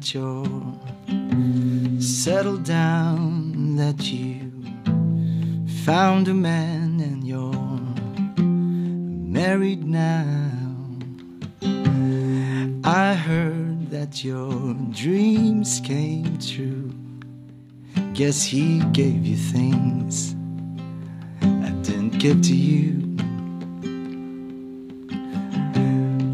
That you're settled down, that you found a man and you're married now. I heard that your dreams came true. Guess he gave you things I didn't give to you.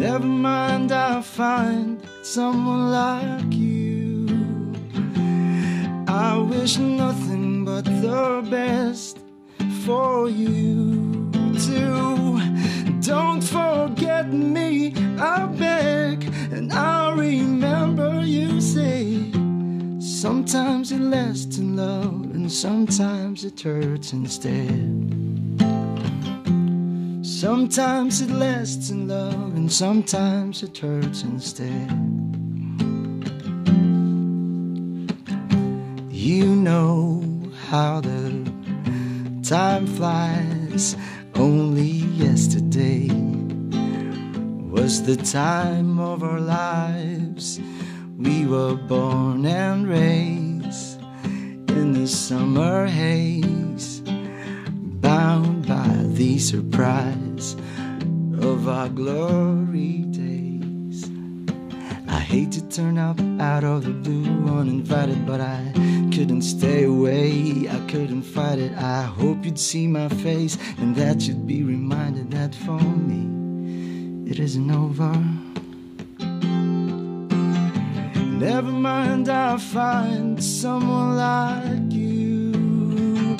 Never mind, I'll find someone like you. I wish nothing but the best for you too. Don't forget me, I beg, and I'll remember you say. Sometimes it lasts in love, and sometimes it hurts instead. Sometimes it lasts in love, and sometimes it hurts instead. You know how the time flies. Only yesterday was the time of our lives. We were born and raised in the summer haze, bound by the surprise of our glory days. I hate to turn up out of the blue uninvited, but I couldn't stay away. I couldn't fight it. I hope you'd see my face and that you'd be reminded that for me it isn't over. Never mind, I'll find someone like you.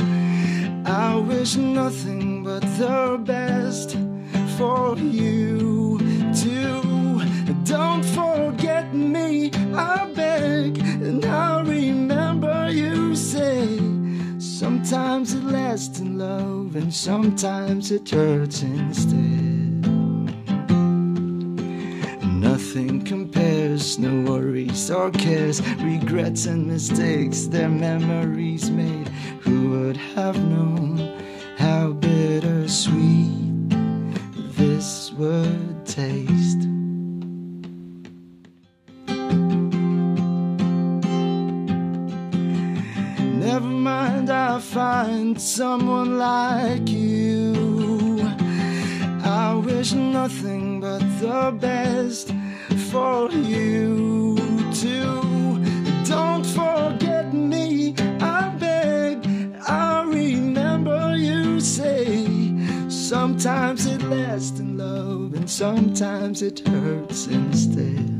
I wish nothing but the best for you too. Don't forget me, I beg, and I'll remember you say. Sometimes it lasts in love, and sometimes it hurts instead. Nothing compares, no worries or cares, regrets and mistakes, their memories made. Find someone like you. I wish nothing but the best for you too. Don't forget me, I beg. I remember you say sometimes it lasts in love and sometimes it hurts instead.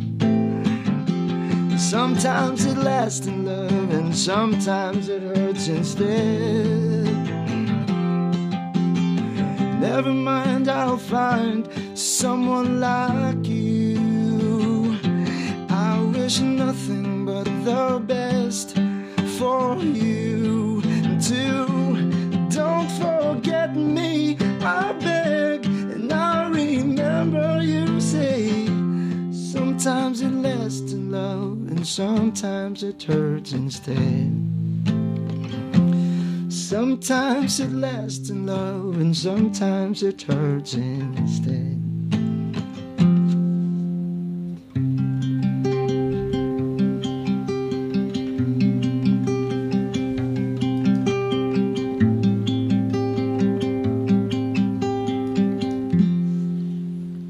Sometimes it lasts in love and sometimes it hurts instead. Never mind, I'll find someone like you. I wish nothing but the best for you too. Don't forget me, I beg, and I remember you say. Sometimes it lasts in love, and sometimes it hurts instead. Sometimes it lasts in love, and sometimes it hurts instead.